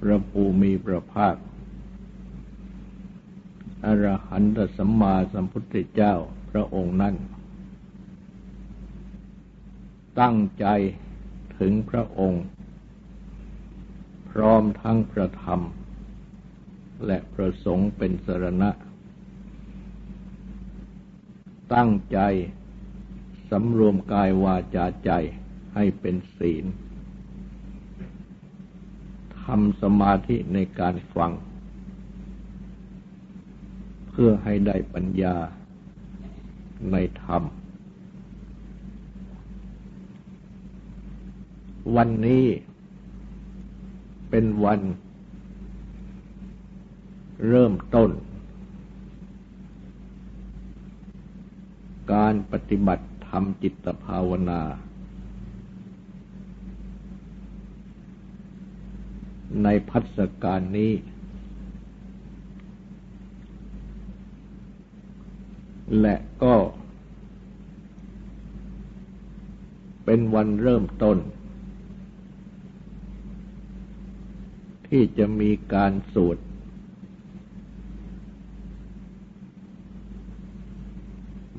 พระภูมิพระภาค อรหันตสัมมาสัมพุทธเจ้าพระองค์นั้น ตั้งใจถึงพระองค์ พร้อมทั้งพระธรรม และพระสงฆ์เป็นสรณะ ตั้งใจสำรวมกายวาจาใจให้เป็นศีล ทำสมาธิในการฟัง เพื่อให้ได้ปัญญาในธรรม วันนี้เป็นวันเริ่มต้น การปฏิบัติธรรมจิตภาวนา ในพัฒการนี้ และก็ เป็นวันเริ่มต้น ที่จะมีการสวด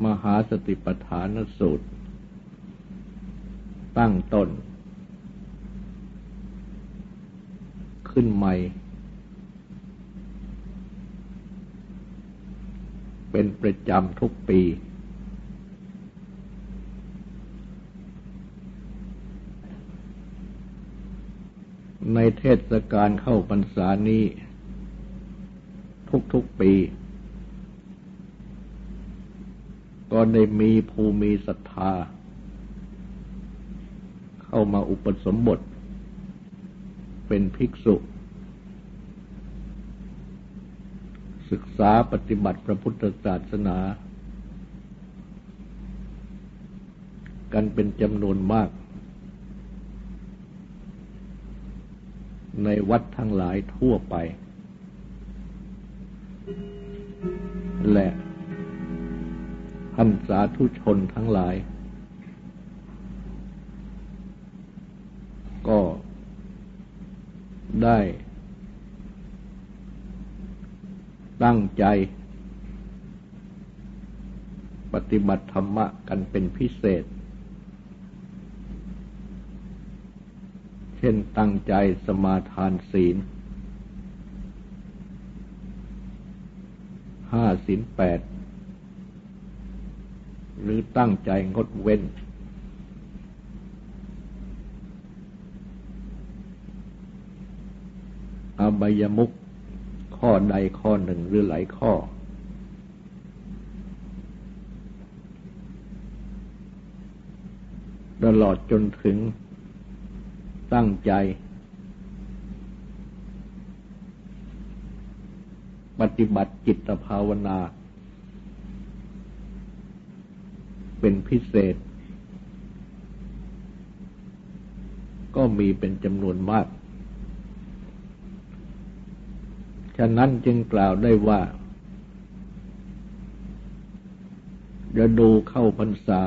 มหาสติปัฏฐานสูตร ตั้งต้น ขึ้นใหม่ เป็นประจำทุกปี ในเทศกาลเข้าพรรษานี้ ทุกๆปี ก็ได้มีภูมิศรัทธา เข้ามาอุปสมบท เป็นภิกษุ ศึกษาปฏิบัติพระพุทธศาสนา กันเป็นจำนวนมาก ในวัดทั้งหลายทั่วไป และท่านสาธุชนทั้งหลาย ก็ ได้ ตั้งใจ ปฏิบัติธรรมะกันเป็นพิเศษ เช่นตั้งใจสมาทานศีลห้าศีลแปดหรือตั้งใจงดเว้น อบายมุกข้อใดข้อหนึ่งหรือหลายข้อ ตลอดจนถึงตั้งใจ ปฏิบัติจิตภาวนา เป็นพิเศษ ก็มีเป็นจำนวนมาก ฉะนั้นจึงกล่าวได้ว่าจะดูเข้าพรรษา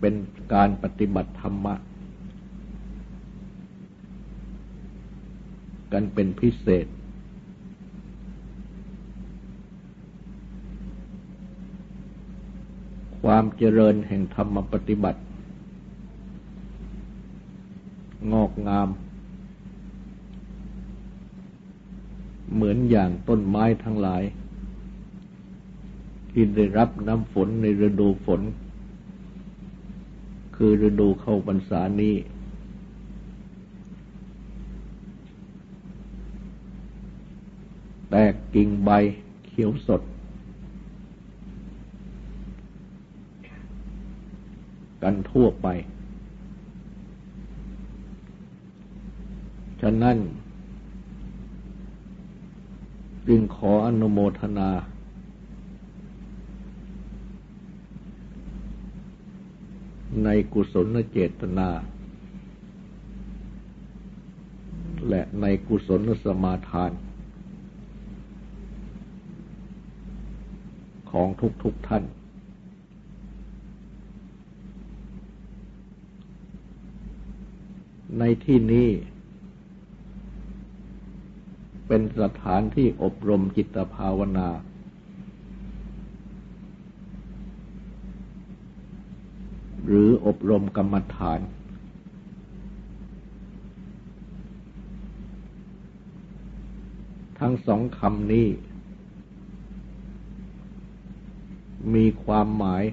เป็นการปฏิบัติธรรมะ กันเป็นพิเศษ ความเจริญแห่งธรรมปฏิบัติ งอกงาม เหมือนอย่างต้นไม้ทั้งหลาย ที่ได้รับน้ำฝนในฤดูฝน คือฤดูเข้าพรรษานี้ แตกกิ่งใบเขียวสด กันทั่วไป ฉะนั้น จึงขออนุโมทนา ในกุศลเจตนา และในกุศลสมาทาน ของทุกๆทท่าน ในที่นี้ เป็นสถานที่อบรมจิตภาวนา หรืออบรมกรรมฐาน ทั้งสองคำนี้ มีความหมาย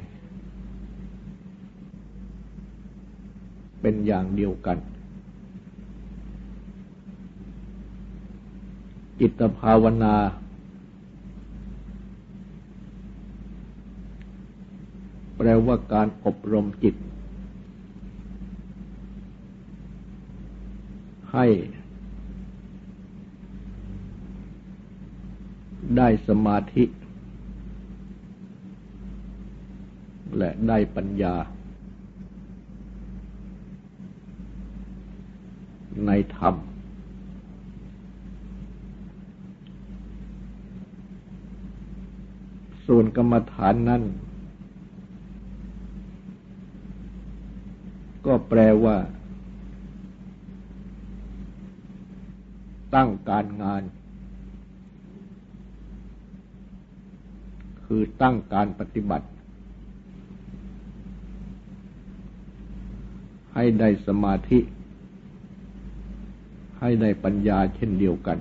เป็นอย่างเดียวกัน จิตภาวนา แปลว่าการอบรมจิต ให้ ได้สมาธิ และได้ปัญญา ในธรรมส่วน กรรมฐานนั้น ก็แปลว่า ตั้งการงาน คือตั้งการปฏิบัติ ให้ได้สมาธิ ให้ได้ปัญญาเช่นเดียวกัน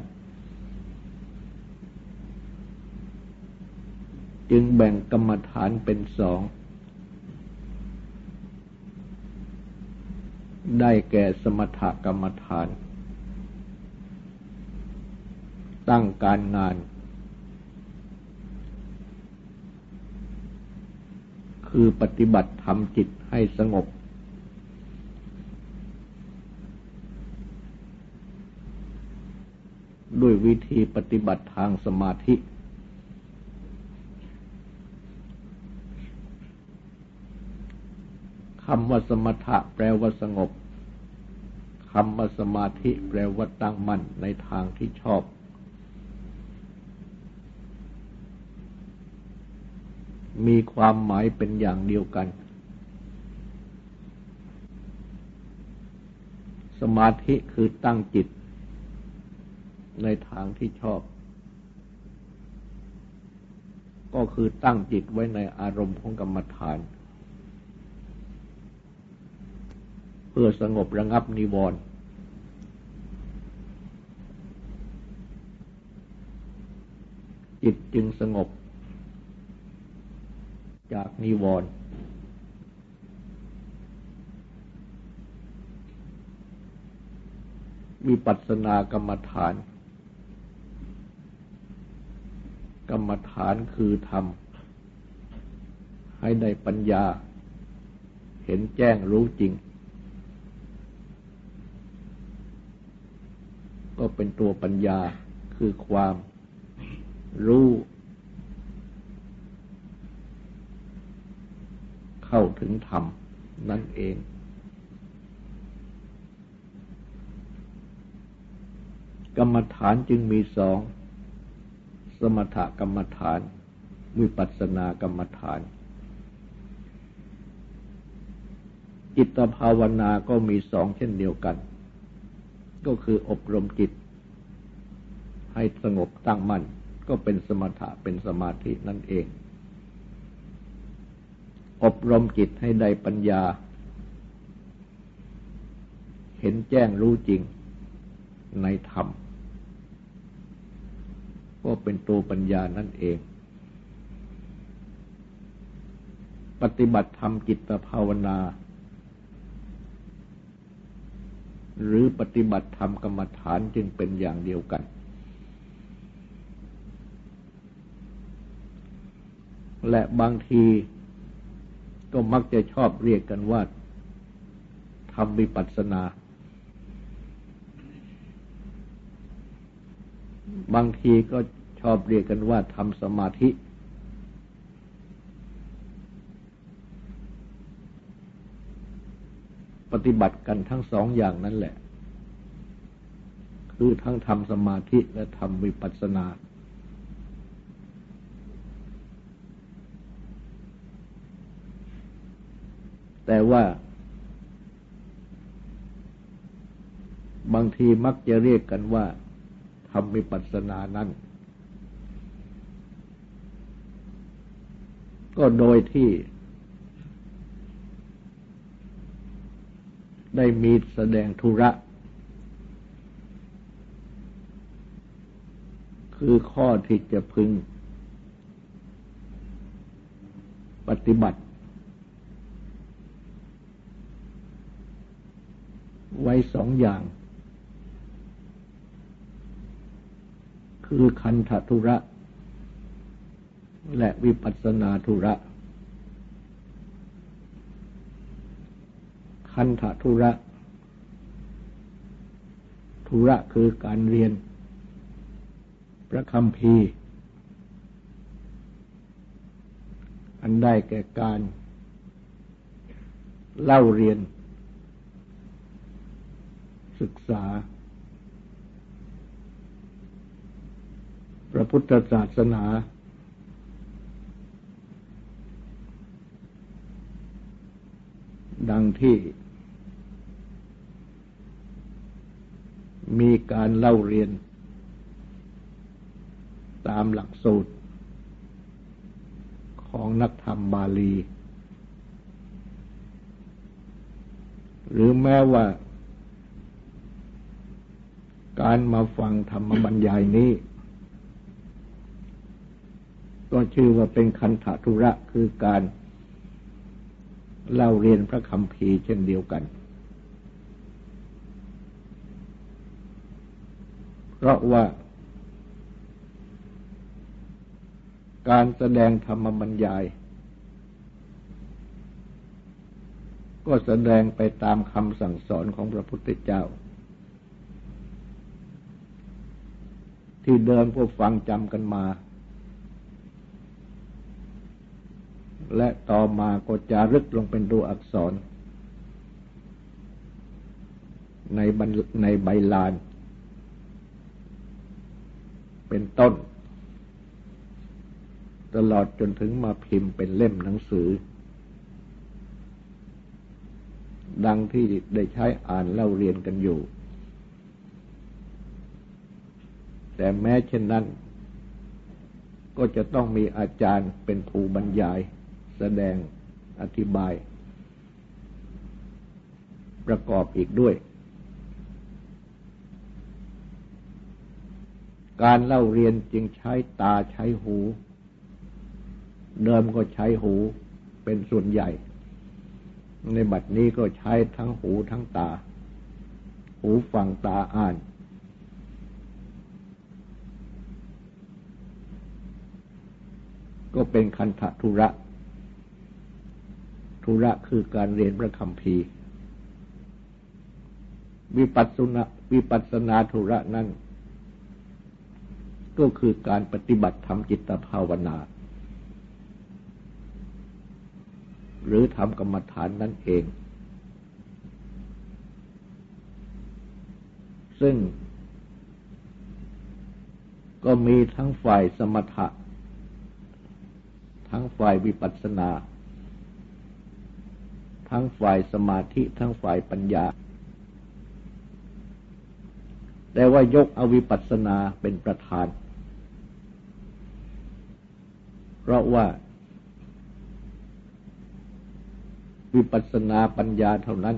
จึงแบ่งกรรมฐานเป็นสอง ได้แก่สมถกรรมฐาน ตั้งการงาน คือปฏิบัติทำจิตให้สงบ ด้วยวิธีปฏิบัติทางสมาธิ คำว่าสมถะแปลว่าสงบคำว่าสมาธิแปลว่าตั้งมั่นในทางที่ชอบ มีความหมายเป็นอย่างเดียวกัน สมาธิคือตั้งจิต ในทางที่ชอบ ก็คือตั้งจิตไว้ในอารมณ์ของกรรมฐาน พื่อสงบระงับนิวรณ์จิตจึงสงบ จากนิวรณ์มีปัสนากรรมฐาน กรรมฐานคือทำให้ได้ปัญญา เห็นแจ้งรู้จริง ก็เป็นตัวปัญญาคือความรู้ เข้าถึงธรรมนั่นเอง กรรมฐานจึงมีสอง สมถกรรมฐาน วิปัสสนากรรมฐาน จิตภาวนาก็มีสองเช่นเดียวกัน ก็คืออบรมจิต ให้สงบตั้งมั่น ก็เป็นสมถะเป็นสมาธินั่นเอง อบรมจิตให้ได้ปัญญา เห็นแจ้งรู้จริงในธรรม ก็เป็นตัวปัญญานั่นเอง ปฏิบัติธรรมจิตภาวนา หรือปฏิบัติธรรมกรรมฐานจึงเป็นอย่างเดียวกัน และบางทีก็มักจะชอบเรียกกันว่าทำวิปัสสนา บางทีก็ชอบเรียกกันว่าทำสมาธิ ปฏิบัติกันทั้งสองอย่างนั่นแหละ คือทั้งทำสมาธิและทำวิปัสสนา แต่ว่า บางทีมักจะเรียกกันว่าทำวิปัสสนานั้นก็โดยที่ ได้มีแสดงธุระ คือข้อที่จะพึง ปฏิบัติ ไว้สองอย่าง คือคันธทุระ และวิปัสสนาธุระ คันธธุระธุระคือการเรียน พระคำพีอันได้แก่การเล่าเรียน ศึกษา พระพุทธศาสนาดังที่ มีการเล่าเรียน ตามหลักสูตร ของนักธรรมบาลี หรือแม้ว่า การมาฟังธรรมบรรยายนี้ ก็ชื่อว่าเป็นคันธทุระคือการเล่าเรียนพระคำภีเช่นเดียวกัน เพ ราะว่า การแสดงธรรมบรรยาย ก็แสดงไปตามคำสั่งสอนของพระพุทธเจ้า ที่เดิมพวกฟังจำกันมา และต่อมาก็จารึกลงเป็นตัวอักษร ในในใบลาน เป็นต้น ตลอดจนถึงมาพิมพ์เป็นเล่มหนังสือ ดังที่ได้ใช้อ่านเล่าเรียนกันอยู่ แต่แม้เช่นนั้น ก็จะต้องมีอาจารย์เป็นผู้บรรยาย แสดงอธิบาย ประกอบอีกด้วย การเล่าเรียนจึงใช้ตาใช้หู เดิมก็ใช้หูเป็นส่วนใหญ่ ในบัดนี้ก็ใช้ทั้งหูทั้งตา หูฟังตาอ่าน ก็เป็นคันธทุระธุระคือการเรียนพระคำพีวิปัสสนาวิปัสสนาธุระนั้น ก็คือการปฏิบัติทำจิตภาวนา หรือทำกรรมฐานนั่นเอง ซึ่ง ก็มีทั้งฝ่ายสมถะ ทั้งฝ่ายวิปัสสนา ทั้งฝ่ายสมาธิ ทั้งฝ่ายปัญญาแต่ว่ายกอวิปัสสนาเป็นประธาน เพราะว่า วิปัสสนาปัญญาเท่านั้น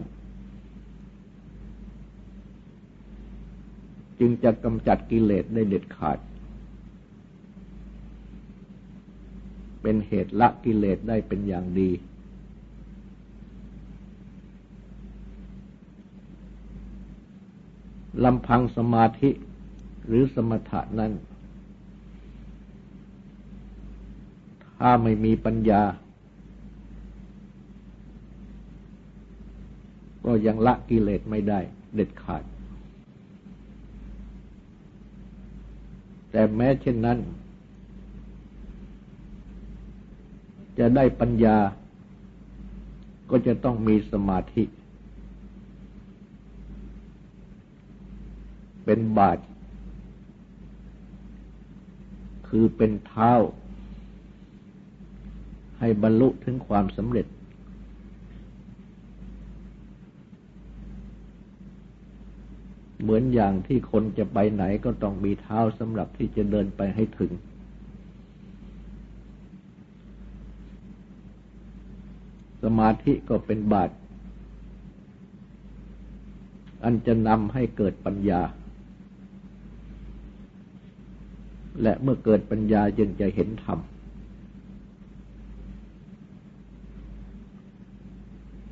จึงจะกำจัดกิเลสได้เด็ดขาด เป็นเหตุละกิเลสได้เป็นอย่างดี ลำพังสมาธิหรือสมถะนั้น ถ้าไม่มีปัญญา ก็ยังละกิเลสไม่ได้ เด็ดขาด แต่แม้เช่นนั้น จะได้ปัญญา ก็จะต้องมีสมาธิ เป็นบาท คือเป็นเท้า ให้บรรลุถึงความสำเร็จ เหมือนอย่างที่คนจะไปไหนก็ต้องมีเท้าสำหรับที่จะเดินไปให้ถึง สมาธิก็เป็นบาตอันจะนำให้เกิดปัญญา และเมื่อเกิดปัญญาจึงจะเห็นธรรม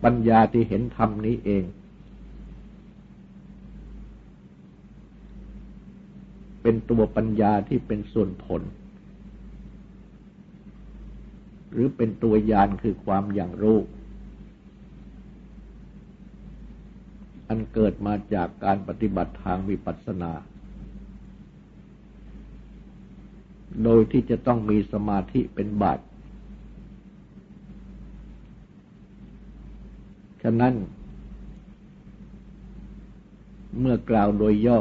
ปัญญาที่เห็นธรรมนี้เอง เป็นตัวปัญญาที่เป็นส่วนผล หรือเป็นตัวยานคือความอย่างรู้อันเกิดมาจากการปฏิบัติทางวิปัสสนา โดยที่จะต้องมีสมาธิเป็นบาต ฉะนั้น เมื่อกล่าวโดยย่อ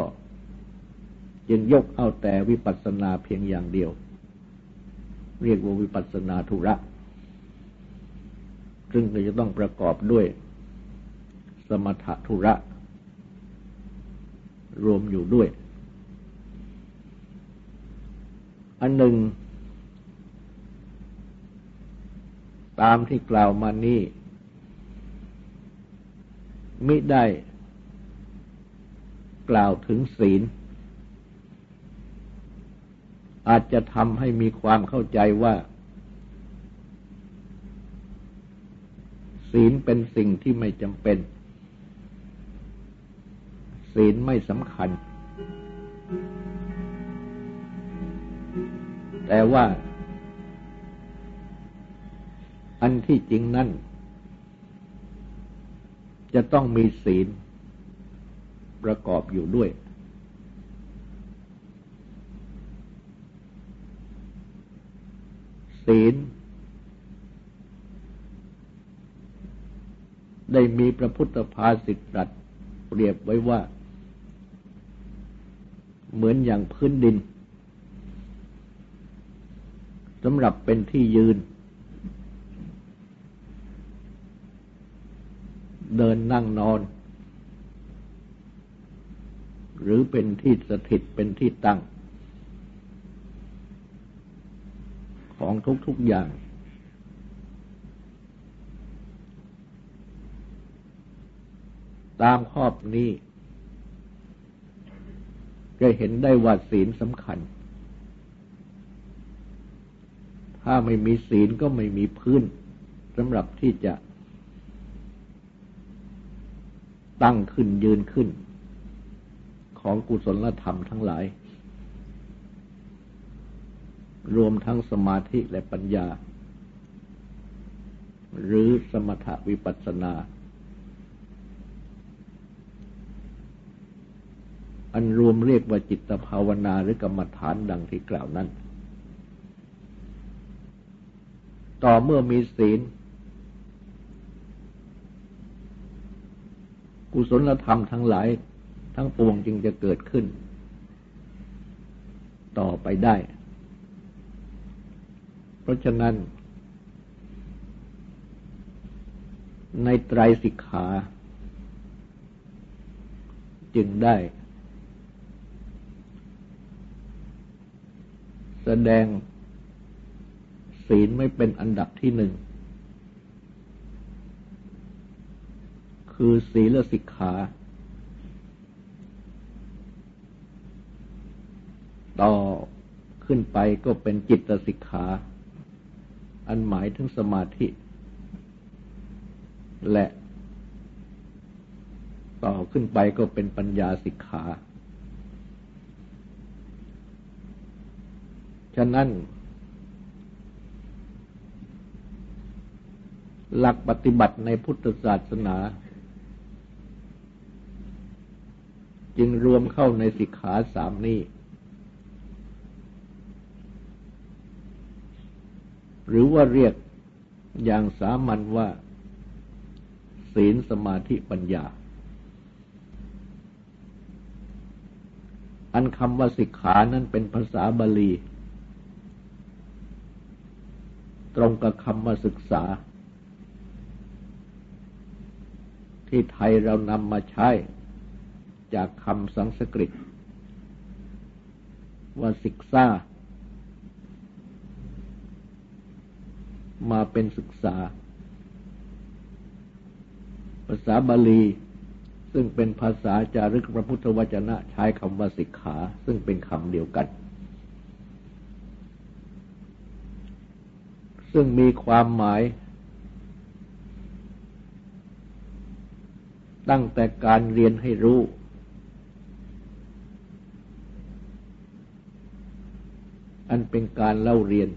จึงยกเอาแต่วิปัสสนาเพียงอย่างเดียว เรียกว่าวิปัสสนาธุระ ซึ่งจะต้องประกอบด้วย สมถธุระ รวมอยู่ด้วย อันหนึ่ง ตามที่กล่าวมานี้ มิได้กล่าวถึงศีล อาจจะทำให้มีความเข้าใจว่า ศีลเป็นสิ่งที่ไม่จำเป็น ศีลไม่สำคัญ แต่ว่า อันที่จริงนั่น จะต้องมีศีลประกอบอยู่ด้วย ศีล ได้มีพระพุทธภาษิตตรัสเปรียบไว้ว่า เหมือนอย่างพื้นดินสำหรับเป็นที่ยืน เดินนั่งนอน หรือเป็นที่สถิตเป็นที่ตั้ง ของทุกๆอย่าง ตามข้อนี้ จะเห็นได้ว่าศีลสำคัญ ถ้าไม่มีศีลก็ไม่มีพื้นสำหรับที่จะ ตั้งขึ้นยืนขึ้น ของกุศลธรรมทั้งหลาย รวมทั้งสมาธิและปัญญา หรือสมถวิปัสสนา อันรวมเรียกว่าจิตภาวนาหรือกรรมฐานดังที่กล่าวนั้น ต่อเมื่อมีศีล กุศลธรรมทั้งหลาย ทั้งปวงจึงจะเกิดขึ้น ต่อไปได้ เพราะฉะนั้น ในไตรสิกขา จึงได้ แสดงศีลไม่เป็นอันดับที่หนึ่ง คือศีลสิกขาต่อขึ้นไปก็เป็นจิตสิกขา อันหมายถึงสมาธิ และ ต่อขึ้นไปก็เป็นปัญญาสิกขา ฉะนั้น หลักปฏิบัติในพุทธศาสนา จึงรวมเข้าในสิกขาสามนี้ หรือว่าเรียกอย่างสามัญว่า ศีลสมาธิปัญญา อันคำว่าสิกขานั้นเป็นภาษาบาลี ตรงกับคำว่าศึกษา ที่ไทยเรานำมาใช้ จากคำสังสกฤต ว่าศึกษามาเป็นศึกษา ภาษาบาลี ซึ่งเป็นภาษาจารึกพระพุทธวจนะใช้คำว่าสิกขา ซึ่งเป็นคำเดียวกัน ซึ่งมีความหมาย ตั้งแต่การเรียนให้รู้ อันเป็นการเล่าเรียน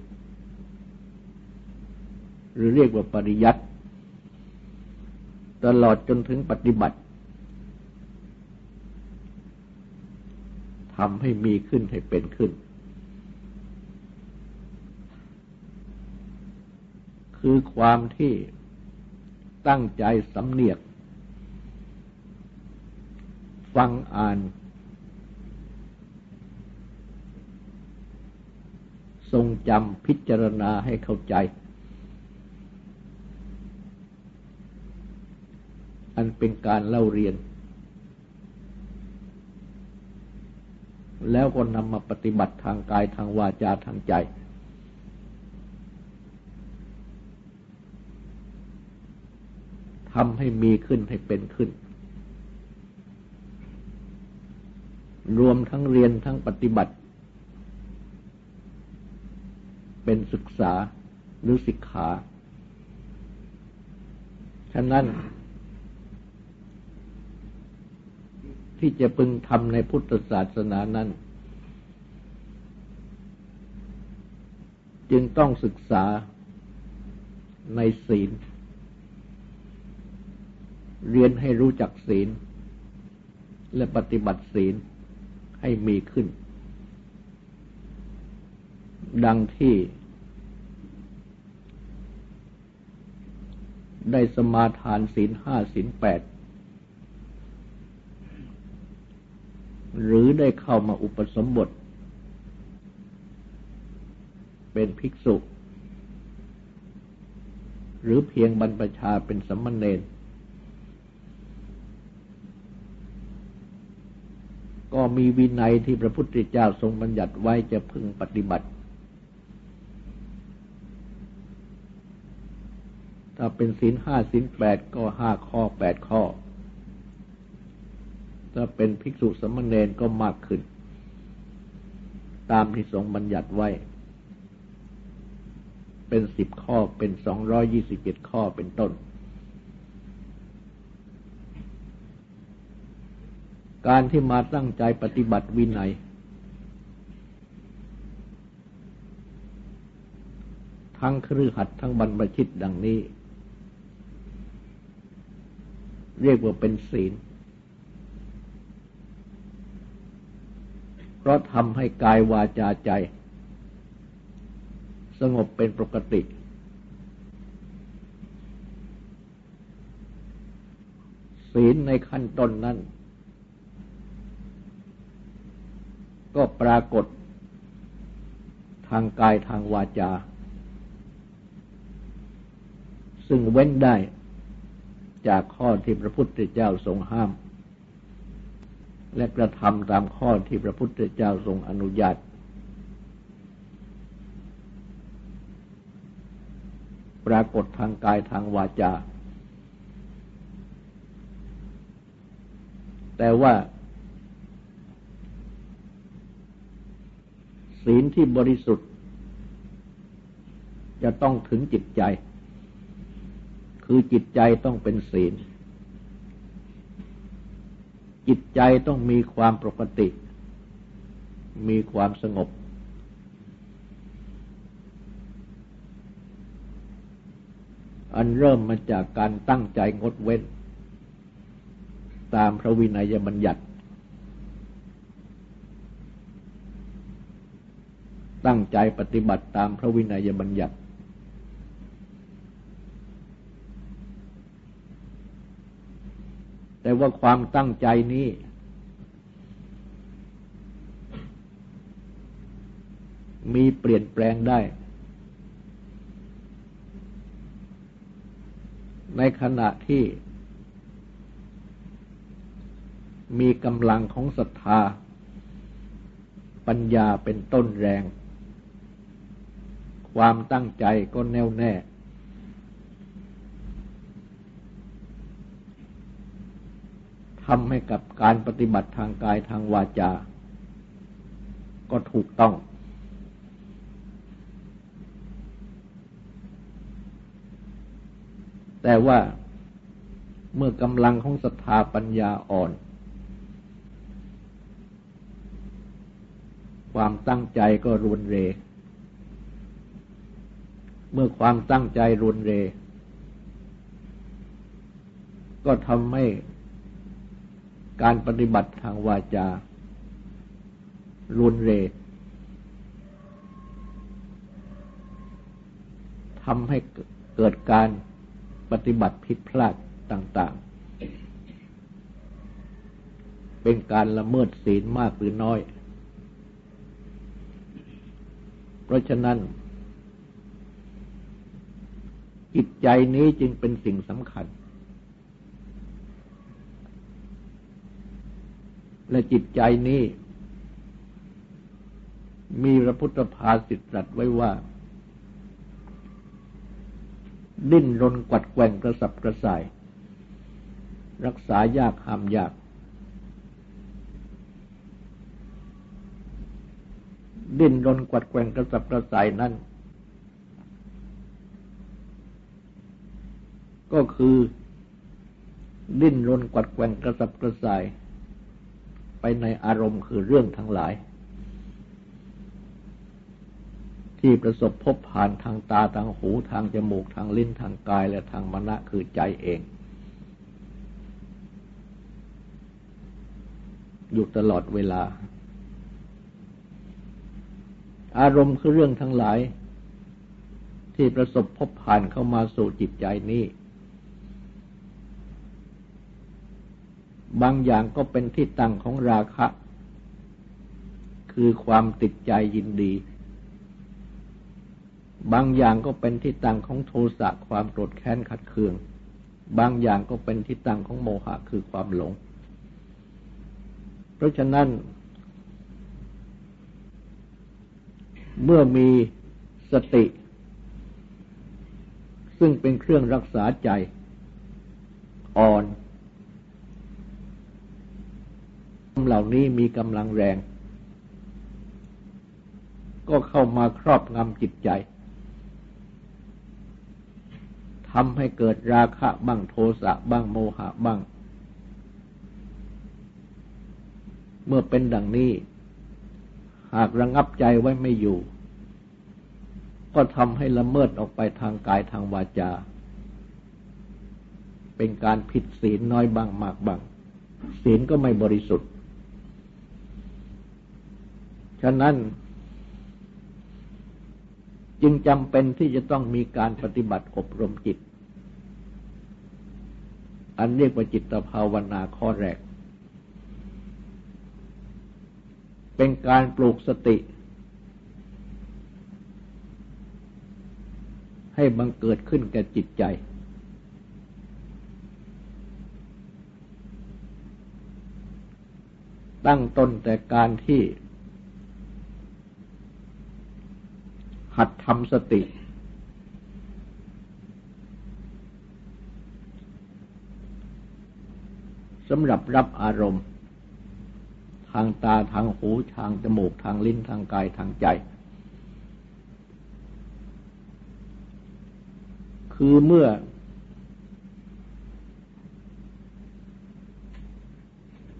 หรือเรียกว่าปริยัติตลอดจนถึงปฏิบัติทำให้มีขึ้นให้เป็นขึ้น คือความที่ตั้งใจสำเนียก ฟังอ่าน ทรงจำพิจารณาให้เข้าใจ อันเป็นการเล่าเรียน แล้วก็นำมาปฏิบัติทางกายทางวาจาทางใจ ทำให้มีขึ้นให้เป็นขึ้น รวมทั้งเรียนทั้งปฏิบัติ เป็นศึกษาหรือศิกขา ฉะนั้น ที่จะพึงทำในพุทธศาสนานั้น จึงต้องศึกษาในศีล เรียนให้รู้จักศีล และปฏิบัติศีลให้มีขึ้น ดังที่ ได้สมาทานศีลห้าศีลแปดหรือได้เข้ามาอุปสมบท เป็นภิกษุ หรือเพียงบรรพชาเป็นสมมเนรก็มีวินัยที่พระพุทธเจ้าทรงบัญญัติไว้จะพึงปฏิบัติ ถ้าเป็นศีลห้าศีลแปดก็ห้าข้อแปดข้อ ถ้าเป็นภิกษุสมณเณรก็มากขึ้น ตามที่ทรงบัญญัติไว้ เป็นสิบข้อเป็นสองร้อยี่สิบเจ็ดข้อเป็นต้น การที่มาตั้งใจปฏิบัติวินัยทั้งครือขัดทั้งบรรพชิตดังนี้ เรียกว่าเป็นศีล เพราะทำให้กายวาจาใจ สงบเป็นปกติ ศีลในขั้นต้นนั้น ก็ปรากฏทางกายทางวาจา ซึ่งเว้นได้ จากข้อที่พระพุทธเจ้าทรงห้าม และกระทำตามข้อที่พระพุทธเจ้าทรงอนุญาต ปรากฏทางกายทางวาจา แต่ว่า ศีลที่บริสุทธิ์ จะต้องถึงจิตใจ คือจิตใจต้องเป็นศีล จิตใจต้องมีความปกติ มีความสงบ อันเริ่มมาจากการตั้งใจงดเว้น ตามพระวินัยบัญญัติ ตั้งใจปฏิบัติตามพระวินัยบัญญัติ แต่ว่าความตั้งใจนี้ มีเปลี่ยนแปลงได้ ในขณะที่ มีกำลังของศรัทธา ปัญญาเป็นต้นแรง ความตั้งใจก็แน่วแน่ ทำให้กับการปฏิบัติทางกายทางวาจา ก็ถูกต้อง แต่ว่าเมื่อกำลังของศรัทธาปัญญาอ่อน ความตั้งใจก็รุนเร เมื่อความตั้งใจรุนเร ก็ทำให้ การปฏิบัติทางวาจารุนเรทำให้เกิดการปฏิบัติผิดพลาดต่าง ๆ เป็นการละเมิดศีลมากหรือน้อย เพราะฉะนั้น จิตใจนี้จึงเป็นสิ่งสำคัญ และจิตใจนี้ มีพระพุทธภาสิตตรัสไว้ว่า ดิ้นรนกวัดแกว่งกระสับกระส่าย รักษายากหามยาก ดิ้นรนกวัดแกว่งกระสับกระส่ายนั้นก็คือ ดิ้นรนกวัดแกว่งกระสับกระส่าย ไปในอารมณ์คือเรื่องทั้งหลาย ที่ประสบพบผ่านทางตาทางหูทางจมูกทางลิ้นทางกายและทางมณะคือใจเอง อยู่ตลอดเวลา อารมณ์คือเรื่องทั้งหลาย ที่ประสบพบผ่านเข้ามาสู่จิตใจนี้ บางอย่างก็เป็นที่ตั้งของราคะ คือความติดใจยินดี บางอย่างก็เป็นที่ตั้งของโทสะความโกรธแค้นขัดเคือง บางอย่างก็เป็นที่ตั้งของโมหะคือความหลง เพราะฉะนั้น เมื่อมีสติ ซึ่งเป็นเครื่องรักษาใจอ่อน เหล่านี้มีกำลังแรง ก็เข้ามาครอบงำจิตใจทำให้เกิดราคะบ้างโทสะบ้างโมหะบ้าง เมื่อเป็นดังนี้ หากระงับใจไว้ไม่อยู่ ก็ทำให้ละเมิดออกไปทางกายทางวาจา เป็นการผิดศีลน้อยบ้างมากบ้างศีลก็ไม่บริสุทธิ์ ฉะนั้น จึงจำเป็นที่จะต้องมีการปฏิบัติอบรมจิต อันเรียกว่าจิตภาวนาข้อแรก เป็นการปลูกสติ ให้บังเกิดขึ้นแก่จิตใจตั้งต้นแต่การที่ หัดทำสติ สำหรับรับอารมณ์ ทางตาทางหูทางจมูกทางลิ้นทางกายทางใจ คือเมื่อ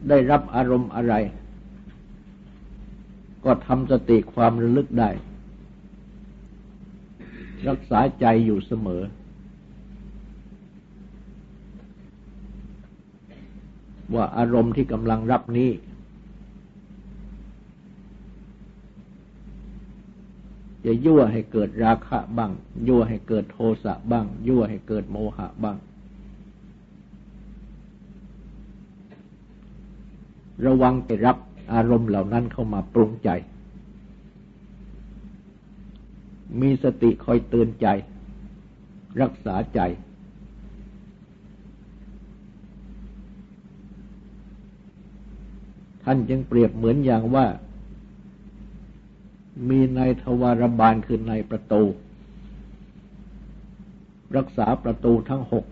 ได้รับอารมณ์อะไร ก็ทำสติความระลึกได้ รักษาใจอยู่เสมอ ว่าอารมณ์ที่กำลังรับนี้ จะยั่วให้เกิดราคะบ้าง ยั่วให้เกิดโทสะบ้าง ยั่วให้เกิดโมหะบ้าง ระวังไปรับอารมณ์เหล่านั้นเข้ามาปรุงใจ มีสติคอยเตือนใจ รักษาใจ ท่านจึงเปรียบเหมือนอย่างว่า มีนายทวารบาลคือนายประตู รักษาประตูทั้งหก